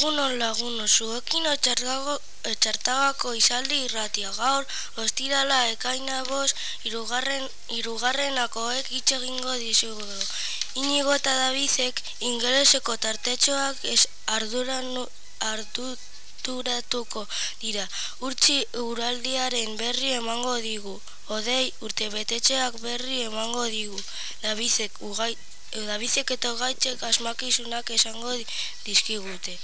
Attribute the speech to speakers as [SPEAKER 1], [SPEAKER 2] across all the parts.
[SPEAKER 1] Egunon laguno, zuekin otxartagako izaldi irratia gaur, ostirala ekaina bost, irugarren, irugarrenakoek hitz egingo dizugu. Inigo eta Davidek ingeleseko tartetxoak ez arduran arduturatuko dira. Urtsi uraldiaren berri emango digu. Odei urte betetxeak berri emango digu. Davidek ugai, Davidek eta gaitzek asmakizunak esango dizkigute.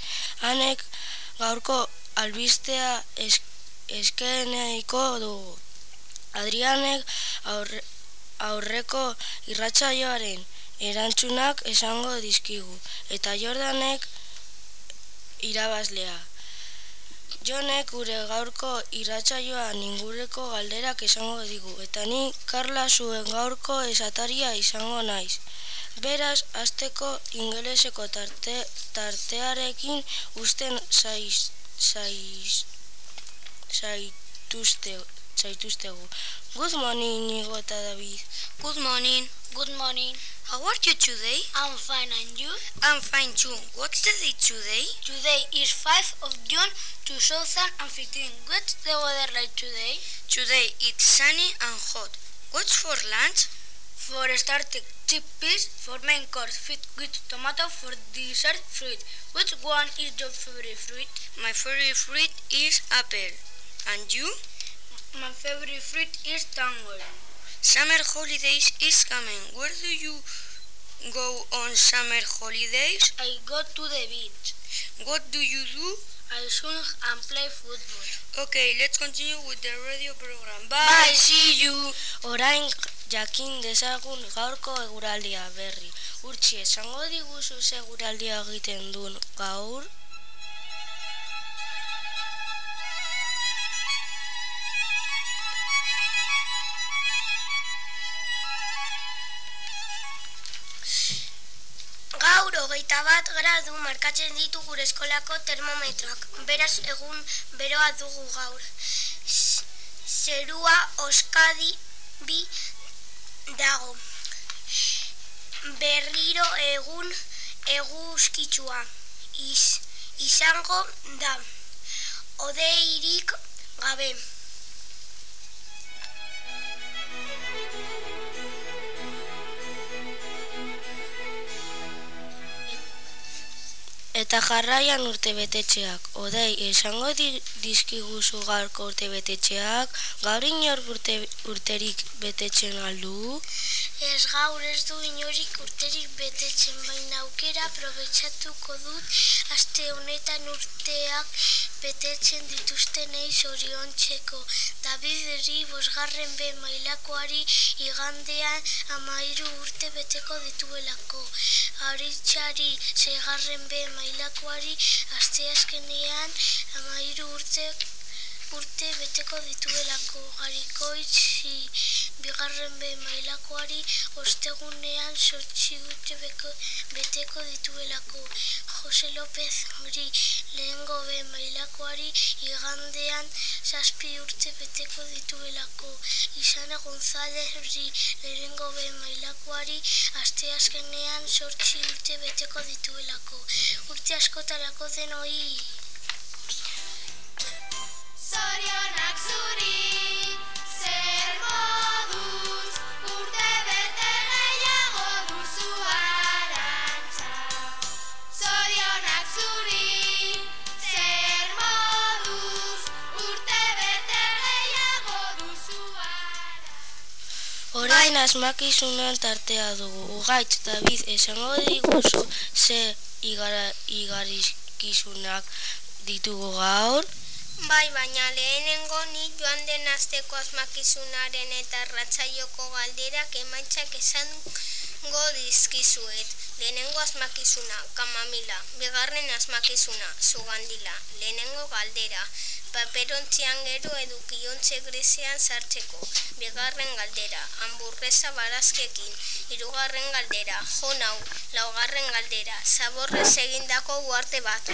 [SPEAKER 1] Hanek gaurko albistea eskeneiko dugu. Adrianek aurre, aurreko irratsaioaren erantzunak esango dizkigu. Eta Jordanek irabazlea. Jonek gure gaurko irratsaioan ingureko galderak esango digu. Eta ni Karla zuen gaurko esataria izango naiz. Beraz, azteko ingeleseko tarte, tartearekin usten zaiz, zaiz, zaituztegu. Good morning, Nigo eta David.
[SPEAKER 2] Good morning.
[SPEAKER 3] Good morning.
[SPEAKER 2] How are you today?
[SPEAKER 3] I'm fine and you?
[SPEAKER 2] I'm fine too. What's the date today?
[SPEAKER 3] Today is 5 of June 2015. What's the weather like today?
[SPEAKER 2] Today it's sunny and hot. What's for lunch?
[SPEAKER 3] For starter, chickpeas. For main course, fish with tomato. For dessert, fruit. Which one is your favorite fruit?
[SPEAKER 2] My favorite fruit is apple. And you?
[SPEAKER 3] My favorite fruit is tango.
[SPEAKER 2] Summer holidays is coming. Where do you go on summer holidays?
[SPEAKER 3] I go to the beach.
[SPEAKER 2] What do you do?
[SPEAKER 3] I swim and play football.
[SPEAKER 2] Okay, let's continue with the radio program. Bye.
[SPEAKER 3] Bye, see you.
[SPEAKER 1] Orain jakin dezagun gaurko eguraldia berri. Urtsi esango diguzu ze eguraldia egiten duen gaur?
[SPEAKER 4] Hogeita bat gradu markatzen ditu gure eskolako termometroak. Beraz egun beroa dugu gaur. Zerua oskadi bi dago. Berriro egun eguzkitsua iz, izango da. Odeirik gabe.
[SPEAKER 1] Eta jarraian urte betetxeak. Odei, esango di, dizkiguzu gaurko urte betetxeak, gaur inor urte, urterik betetzen aldu?
[SPEAKER 4] Ez gaur ez du inorik urterik betetzen baina aukera aprobetsatuko dut aste honetan urteak betetzen dituztenei zorion txeko. David Eri bosgarren be mailakoari igandean amairu urte beteko dituelako. Auritxari segarren be mailakoari aste azkenean amairu urte urte beteko dituelako garikoitzi bigarren be mailakoari ostegunean sortzi urte beteko dituelako. Jose López hori lehengo be mailakoari igandean zazpi urte beteko dituelako. Isana González hori lehengo be mailakoari aste azkenean sortzi urte beteko dituelako. Urte askotarako denoi.
[SPEAKER 5] Zorionak zuri,
[SPEAKER 1] Orain asmakizunen tartea dugu. Ugaitz, David, esango diguzu ze igara, igarizkizunak ditugu gaur?
[SPEAKER 4] Bai, baina lehenengo ni joan den asteko asmakizunaren eta ratzaioko galderak emaitzak esango dizkizuet. Lehenengo asmakizuna, kamamila. Bigarren asmakizuna, zugandila. Lehenengo galdera, paperontzian gero edukiontze gresean sartzeko. Bigarren galdera, hamburguesa barazkekin. Hirugarren galdera, jo nau. Laugarren galdera, zaborrez egindako uarte bat.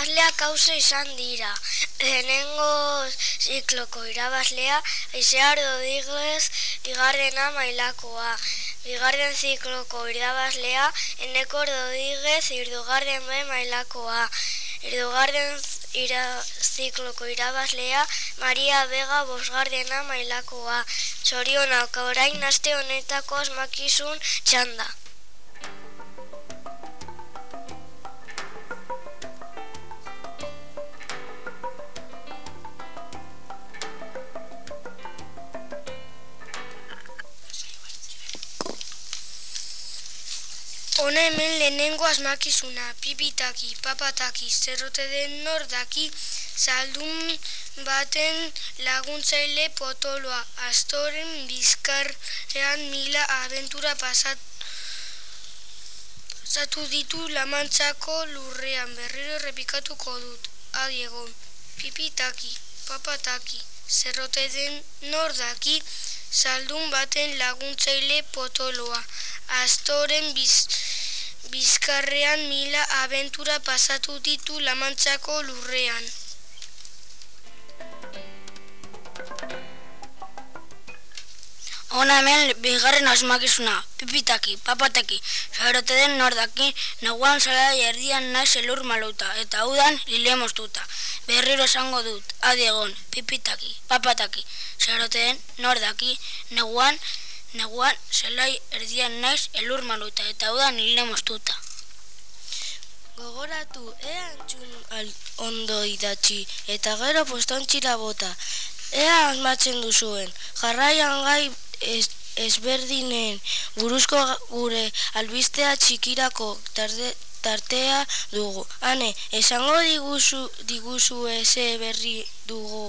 [SPEAKER 4] Irabazleak hauze izan dira. lehenengo zikloko irabazlea, Aizeardo Diglez, bigarrena mailakoa. Bigarren zikloko irabazlea, Eneko Rodriguez, irdugarren be mailakoa. Irdugarren ira, zikloko irabazlea, Maria Vega, bosgarrena mailakoa. Zorionak, orain aste honetako asmakizun txanda.
[SPEAKER 1] Hemen lehenengo asmakizuna, pipitaki, papataki, zerrote den nor daki, zaldun baten laguntzaile potoloa, astoren bizkarrean mila abentura pasat, pasatu ditu lamantzako lurrean, berriro errepikatuko dut, adiegon, pipitaki, papataki, zerrote den nor daki, zaldun baten laguntzaile potoloa, astoren biz, bizkarrean mila abentura pasatu ditu lamantzako lurrean.
[SPEAKER 3] Hona hemen bigarren asmakizuna, pipitaki, papataki, zarote den nordaki, neguan zala erdian naiz elur maluta, eta udan lile moztuta. Berriro esango dut, adiegon, pipitaki, papataki, zarote den nordaki, neguan, neguan zelai erdian naiz elur maluta, eta udan lile moztuta.
[SPEAKER 1] Gogoratu, ea entzun al ondo idatzi, eta gero postontxira bota. Ea asmatzen duzuen, jarraian gai ez, ezberdinen buruzko gure albistea txikirako tarde, tartea dugu. Hane, esango diguzu, diguzu eze berri dugu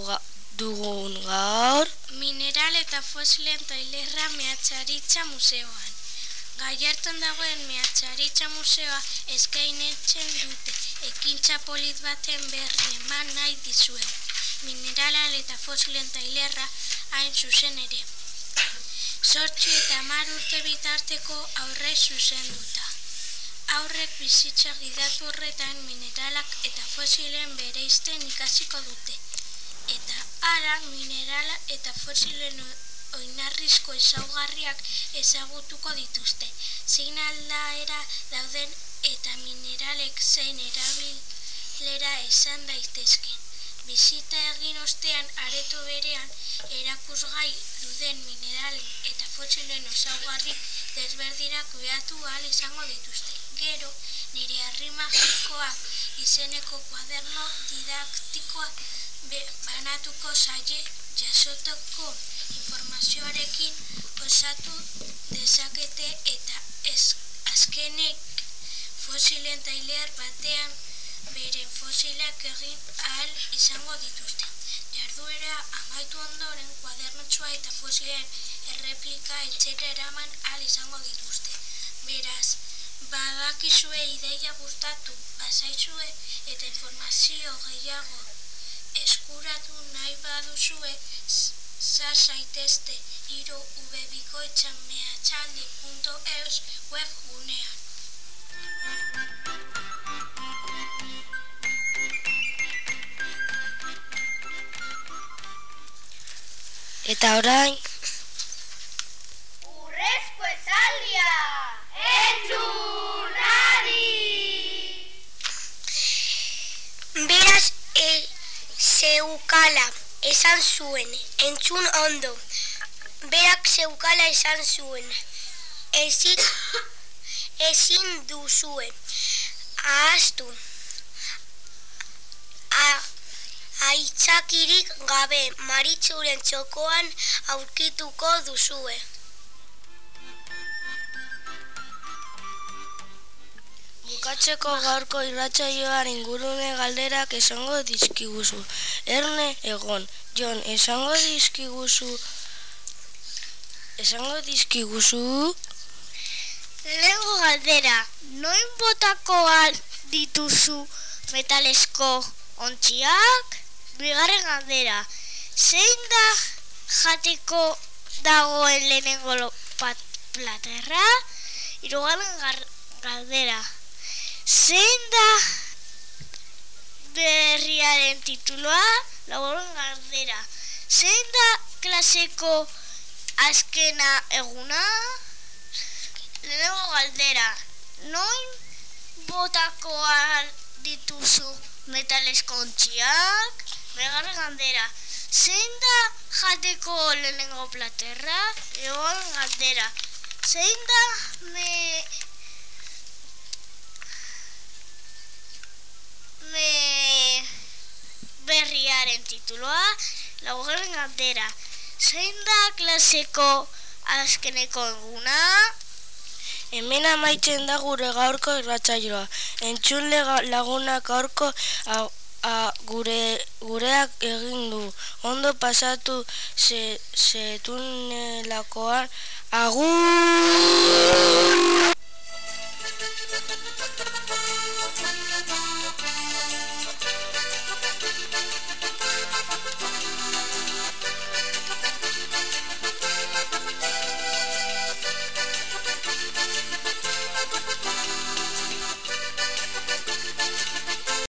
[SPEAKER 1] dugun gaur?
[SPEAKER 6] Mineral eta fosilen tailerra mehatxaritza museoan. Gaiarton dagoen mehatxaritza museoa eskainitzen dute. Ekintza polit baten berri eman nahi dizuegu. Mineral eta fosilen tailerra hain zuzen ere. Zortzi eta hamar urte bitarteko aurre zuzenduta. Aurrek bizitza gidatu horretan mineralak eta fosilen bereizten ikasiko dute. Eta ara minerala eta fosilen oinarrizko ezaugarriak ezagutuko dituzte. Zein aldaera dauden eta mineralek zein erabilera esan daitezke. Bizita egin ostean areto berean erakusgai duden mineralen eta fosilen osaugarri desberdinak behatu ahal izango dituzte. Gero, nire harri magikoak izeneko kuaderno didaktikoa be- banatuko zaie jasotako informazioarekin osatu dezakete eta ez azkenek fosilen tailer batean beren fosilak egin ahal izango dituzte. Jarduera amaitu ondoren kuadernotxoa eta fosilen erreplika etxera eraman ahal izango dituzte. Beraz, badakizue ideia gustatu bazaizue eta informazio gehiago eskuratu nahi baduzue sar zaitezte hiru ubebikoitza mehatxalde.eus webgunean.
[SPEAKER 1] Eta orain,
[SPEAKER 5] Urrezko esaldia! Entzun adi!
[SPEAKER 4] Beraz, e, zeukala esan zuen, entzun ondo. Berak zeukala esan zuen, ezin, ezin duzue, ahaztu. A, aitzakirik gabe maritzuren txokoan aurkituko duzue.
[SPEAKER 1] Bukatzeko gaurko irratsaioan ingurune galderak esango dizkiguzu. Erne egon, Jon, esango dizkiguzu esango dizkiguzu
[SPEAKER 3] Lego galdera, noin botako dituzu metalesko ontziak? Bigarren galdera, zein da jateko dagoen lehenengo platerra? Hirugarren gar- galdera, zein
[SPEAKER 7] berriaren tituloa, laugarren galdera. Zein da klaseko azkena eguna? Lehenengo galdera. Noin botako dituzu metaleskontziak? Begarren galdera. Zein da jateko lehenengo platerra? Egon galdera. Zein da me berriaren tituloa? Laugarren galdera. Zein da klaseko azkeneko eguna?
[SPEAKER 1] Hemen amaitzen da gure gaurko irratsaioa. Entzule ga- lagunak gaurko a, a- gure gureak egin du. Ondo pasatu se setunelakoan agur